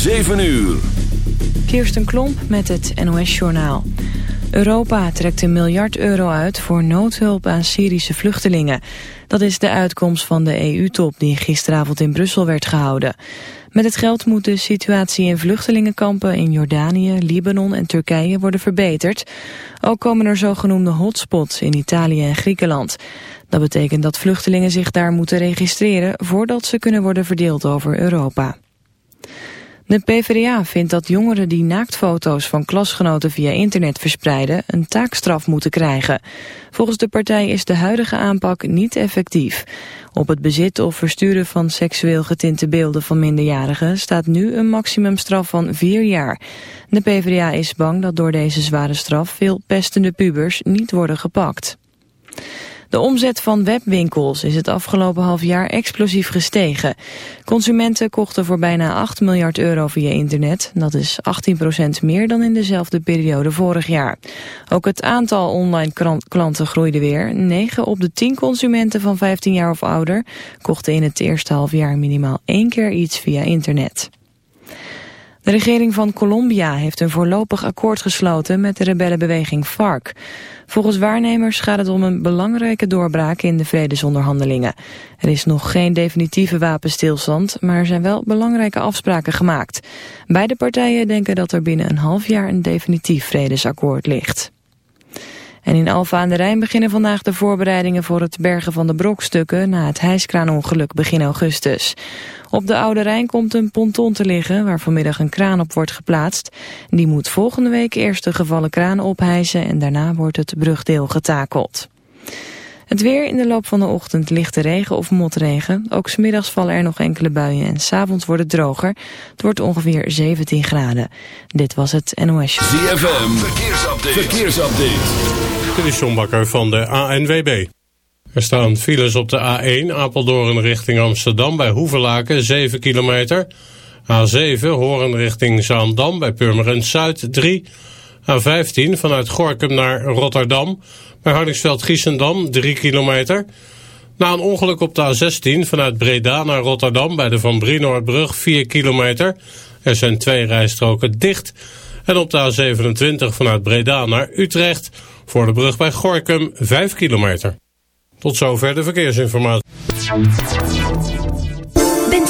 7 uur. Kirsten Klomp met het NOS-journaal. Europa trekt een miljard euro uit voor noodhulp aan Syrische vluchtelingen. Dat is de uitkomst van de EU-top die gisteravond in Brussel werd gehouden. Met het geld moet de situatie in vluchtelingenkampen in Jordanië, Libanon en Turkije worden verbeterd. Ook komen er zogenoemde hotspots in Italië en Griekenland. Dat betekent dat vluchtelingen zich daar moeten registreren voordat ze kunnen worden verdeeld over Europa. De PvdA vindt dat jongeren die naaktfoto's van klasgenoten via internet verspreiden een taakstraf moeten krijgen. Volgens de partij is de huidige aanpak niet effectief. Op het bezit of versturen van seksueel getinte beelden van minderjarigen staat nu een maximumstraf van vier jaar. De PvdA is bang dat door deze zware straf veel pestende pubers niet worden gepakt. De omzet van webwinkels is het afgelopen half jaar explosief gestegen. Consumenten kochten voor bijna 8 miljard euro via internet. Dat is 18% meer dan in dezelfde periode vorig jaar. Ook het aantal online klanten groeide weer. 9 op de 10 consumenten van 15 jaar of ouder kochten in het eerste half jaar minimaal één keer iets via internet. De regering van Colombia heeft een voorlopig akkoord gesloten met de rebellenbeweging FARC. Volgens waarnemers gaat het om een belangrijke doorbraak in de vredesonderhandelingen. Er is nog geen definitieve wapenstilstand, maar er zijn wel belangrijke afspraken gemaakt. Beide partijen denken dat er binnen een half jaar een definitief vredesakkoord ligt. En in Alfa aan de Rijn beginnen vandaag de voorbereidingen voor het bergen van de brokstukken na het hijskraanongeluk begin augustus. Op de Oude Rijn komt een ponton te liggen waar vanmiddag een kraan op wordt geplaatst. Die moet volgende week eerst de gevallen kraan ophijzen en daarna wordt het brugdeel getakeld. Het weer in de loop van de ochtend lichte regen of motregen. Ook smiddags vallen er nog enkele buien en s'avonds wordt het droger. Het wordt ongeveer 17 graden. Dit was het NOS. ZFM, verkeersupdate. verkeersupdate. Dit is John Bakker van de ANWB. Er staan files op de A1 Apeldoorn richting Amsterdam bij Hoevelaken 7 kilometer. A7 Horen richting Zaandam bij Purmerend Zuid 3. A15 vanuit Gorkum naar Rotterdam bij Hardingsveld-Giessendam 3 kilometer. Na een ongeluk op de A16 vanuit Breda naar Rotterdam bij de Van Brienoordbrug 4 kilometer. Er zijn twee rijstroken dicht. En op de A27 vanuit Breda naar Utrecht voor de brug bij Gorkum 5 kilometer. Tot zover de verkeersinformatie.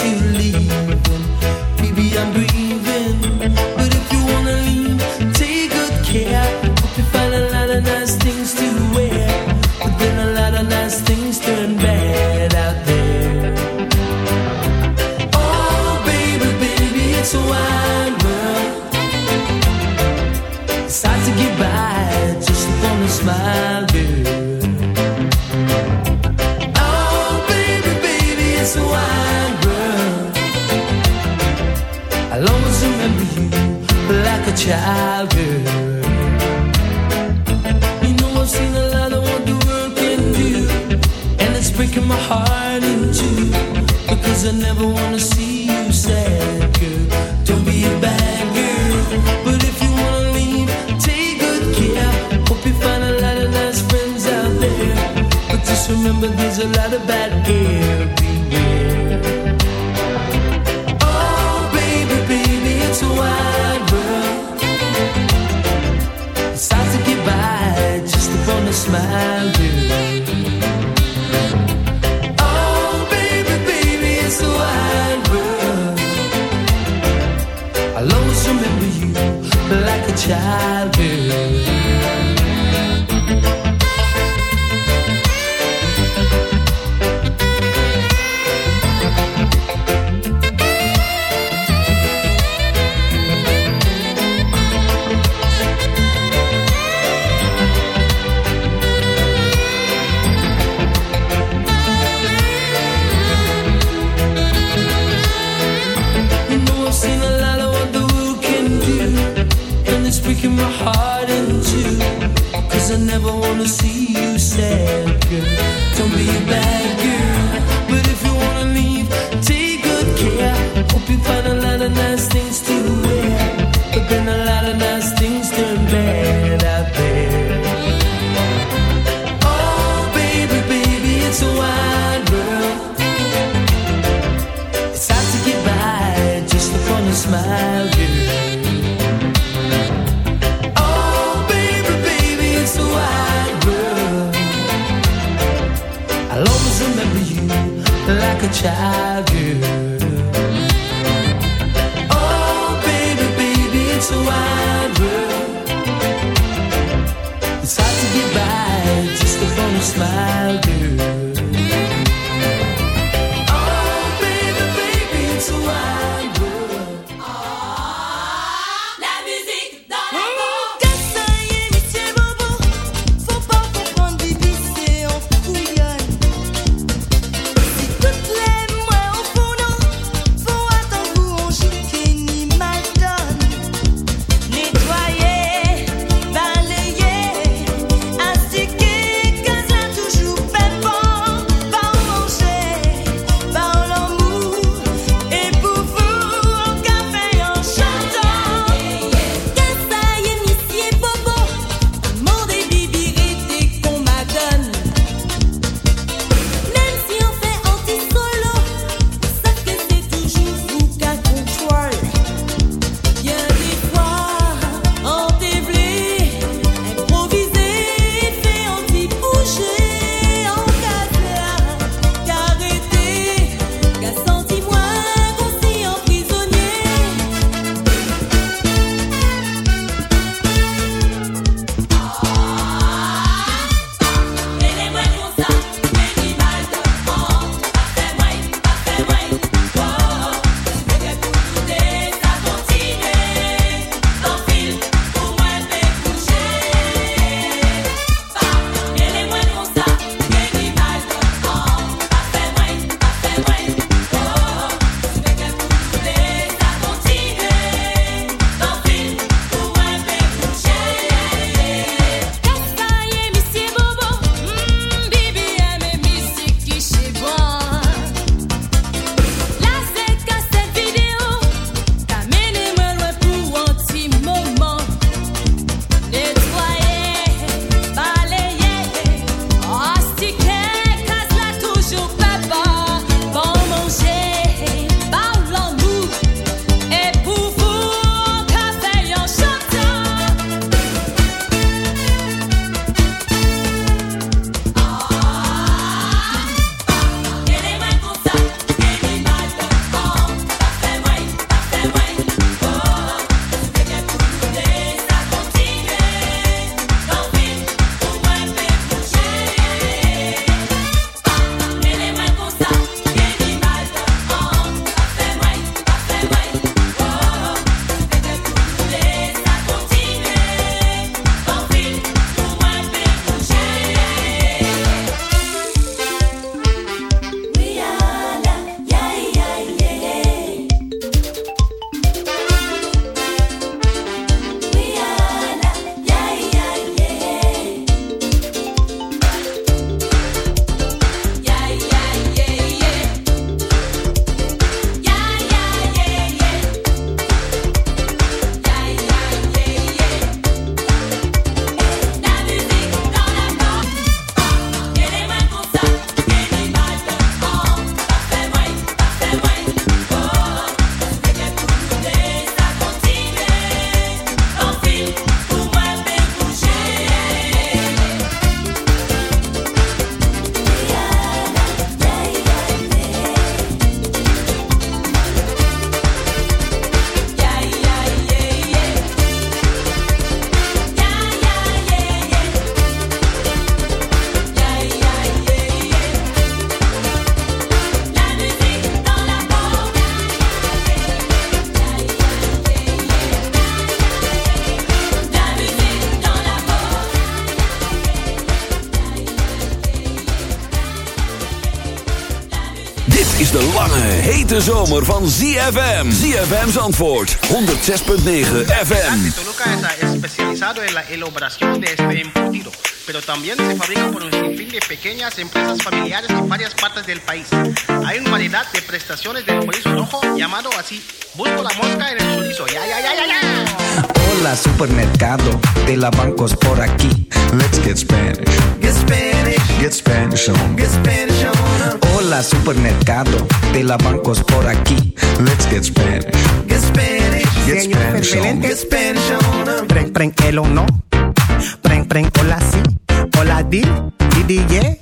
You zomer van ZFM. ZFM's antwoord 106.9 FM. Toluca es especializado en la elaboración de este embutido, pero también se fabrica por un sinfín de pequeñas empresas familiares en varias partes del país. Hay una variedad de prestaciones del chorizo rojo llamado así. Busco la mosca en el chorizo. Ya, ya, ya, ya, ya. Hola supermercado, de la bancos por aquí. Let's get Spanish. Get Spanish. Get Spanish on. Get Spanish on. Hola supermercado de la bancos por aquí. Let's get Spanish. Get Spanish. Get Spanish. Get Spanish. Pren, pren, el o no. Pren, pren, hola sí. Hola di, di, di, yeah.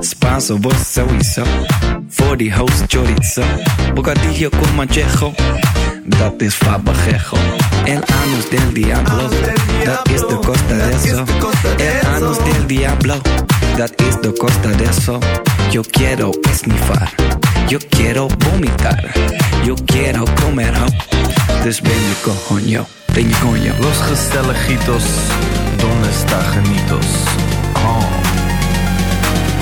Spanso, vos sowieso. Voor die host chorizo. Bocadillo con manchejo. Dat is fabajejo. El anus del diablo. Dat is de costa de eso. El anus del diablo. Dat is de costa de eso. Yo quiero esnifar. Yo quiero vomitar. Yo quiero comer ho. Dus ben je coño. Ben je coño. Los gezelligitos. Donde está genitos? Oh.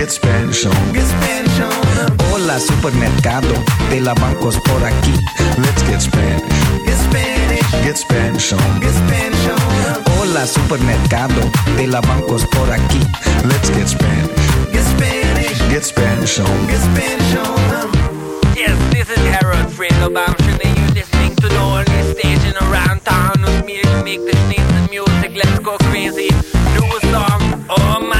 Get Spanish on. Get Spanish on. Hola supermercado, de la bancos por aquí. Let's get Spanish. Get Spanish. Get Spanish on. Get Spanish on. Hola supermercado, de la bancos por aquí. Let's get Spanish. Get Spanish. Get Spanish on. Get Spanish on. Yes, this is Harold Fredo Bamshin and you're listening to know all the only station around town with me to make the sneeze of music. Let's go crazy. Do a song. Oh my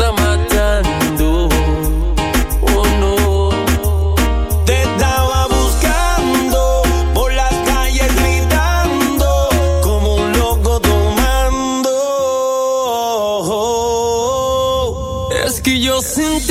Wilson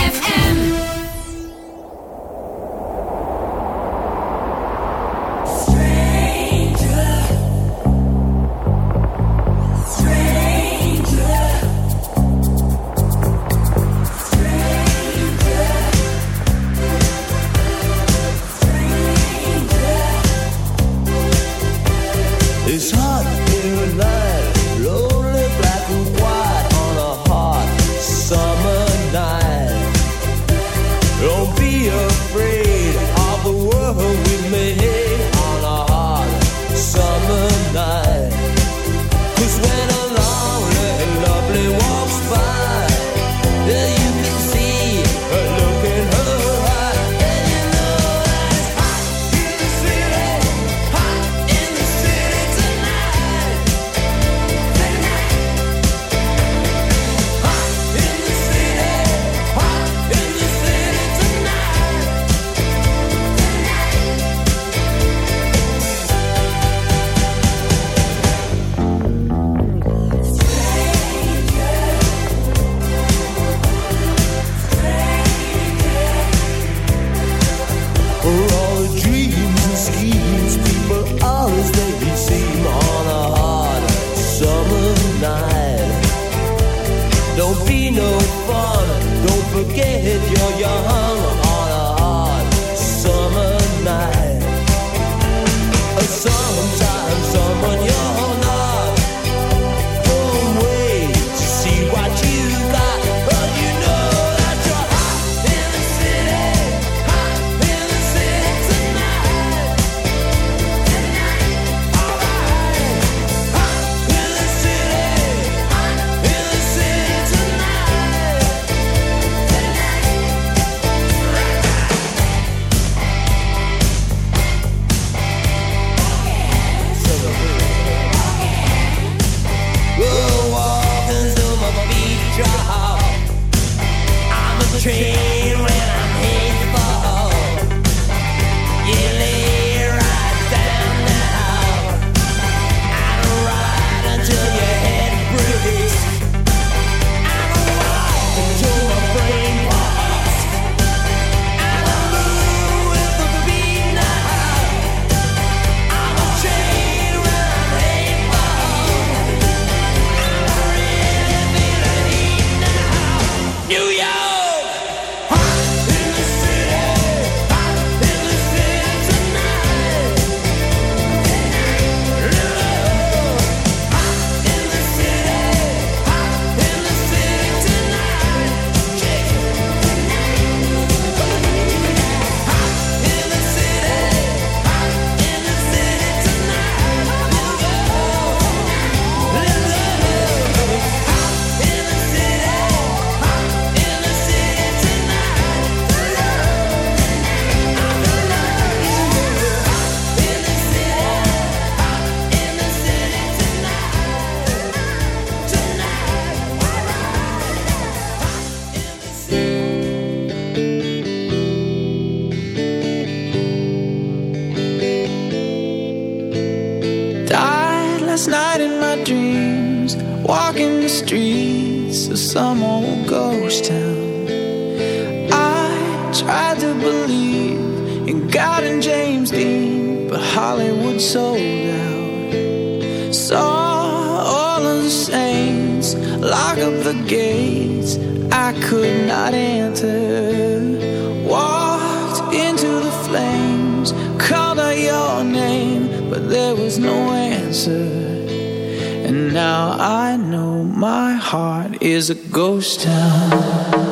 Is a ghost town.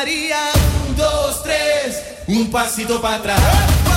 María. Un, dos, tres, un pasito para atrás.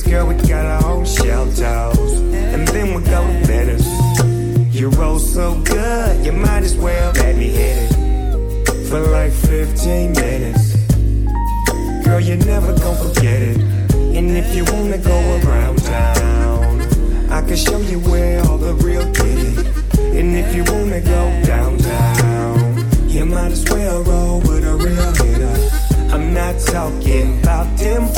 Cause girl, we got our own shelters. And then we'll go to letters. You roll so good, you might as well let me hit it. For like 15 minutes. Girl, you're never gonna forget it. And if you wanna go around town, I can show you where all the real did And if you wanna go downtown, you might as well roll with a real hitter. I'm not talking about them.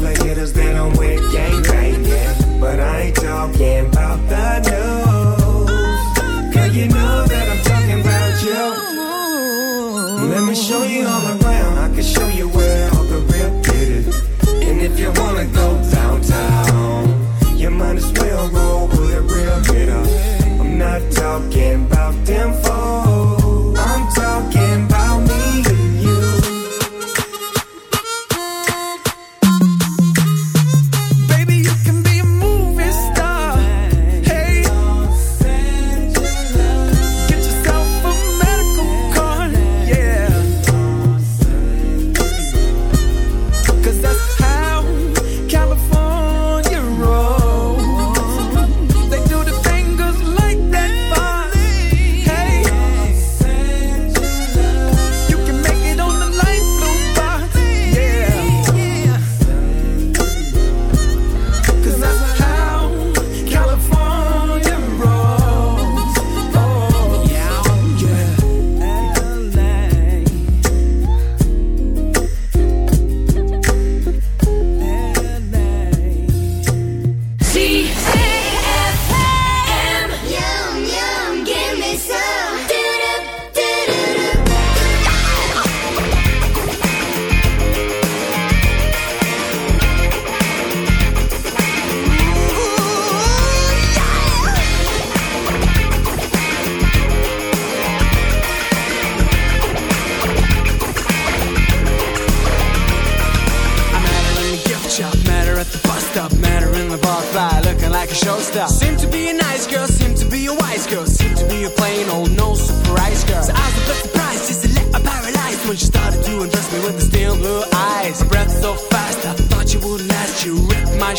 all the hitters that I'm with gang banging. But I ain't talking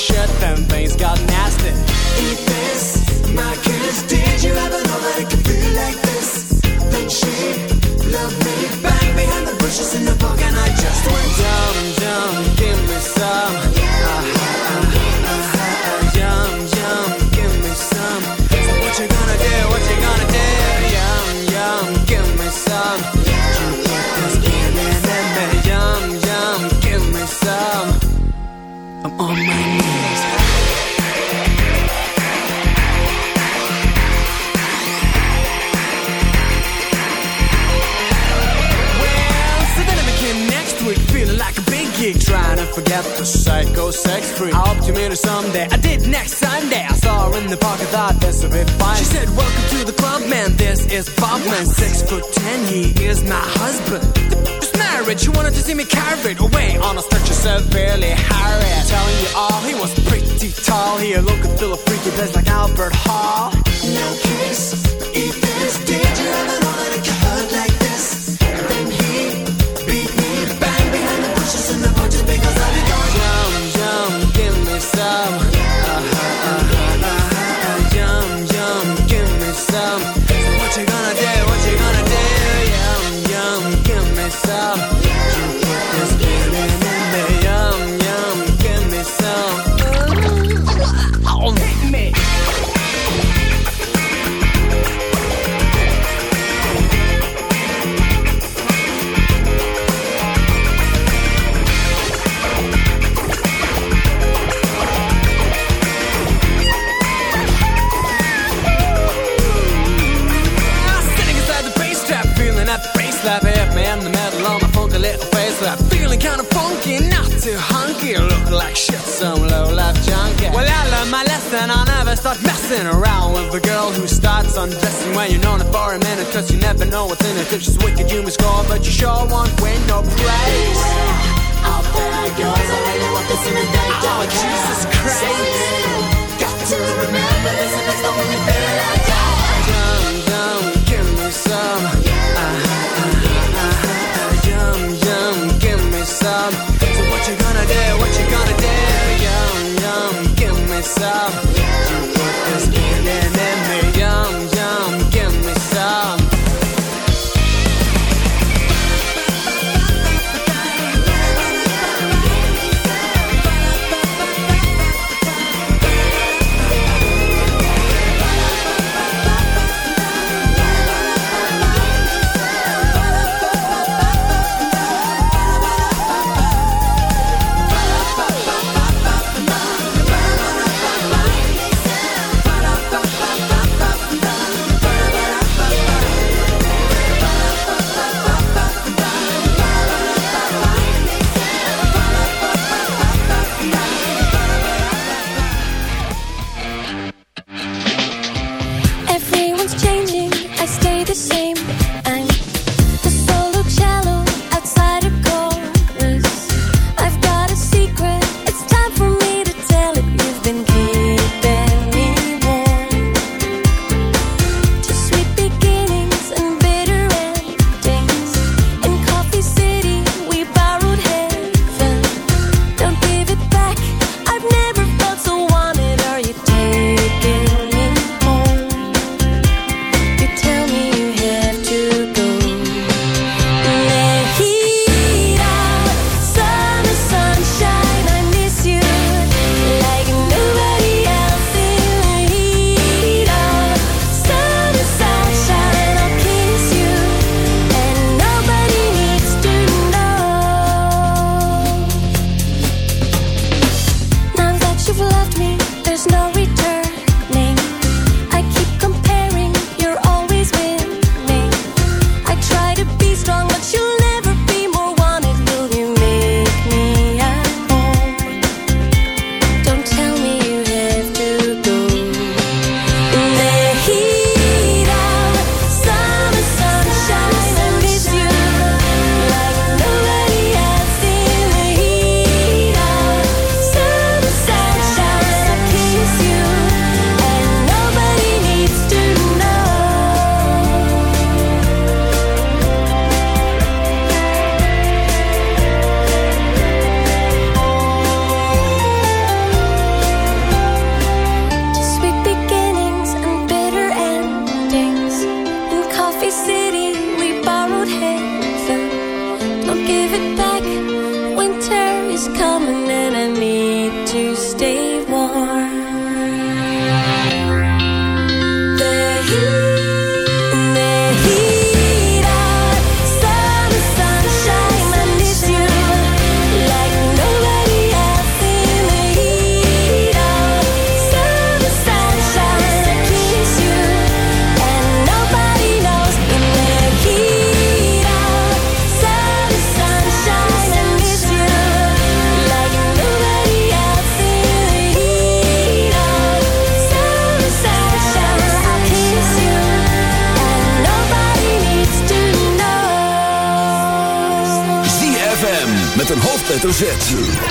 shut, then things got nasty. go sex free. I hope to meet her someday. I did next Sunday. I saw her in the park. I thought this would be fine. She said, "Welcome to the club, man. This is Bob, man. Six foot ten. He is my husband." This marriage. She wanted to see me carried away on a stretcher, severely harried. Telling you all, he was pretty tall. He looked and feel a freaky place like Albert Hall. No kiss, eat this. Did you ever know? shit, some low-life junkie. Well, I learned my lesson. I'll never start messing around with a girl who starts undressing when you're known her for a minute. Cause you never know what's in it. If she's wicked, you must call, but you sure won't win no praise. Beware, out girl oh, so a lady with this in the day. Oh, Jesus Christ. So got to remember this, and it's the only thing I got. Yum, yum, give me some. Uh, uh, uh, yum, yum, give me some. time Zetten.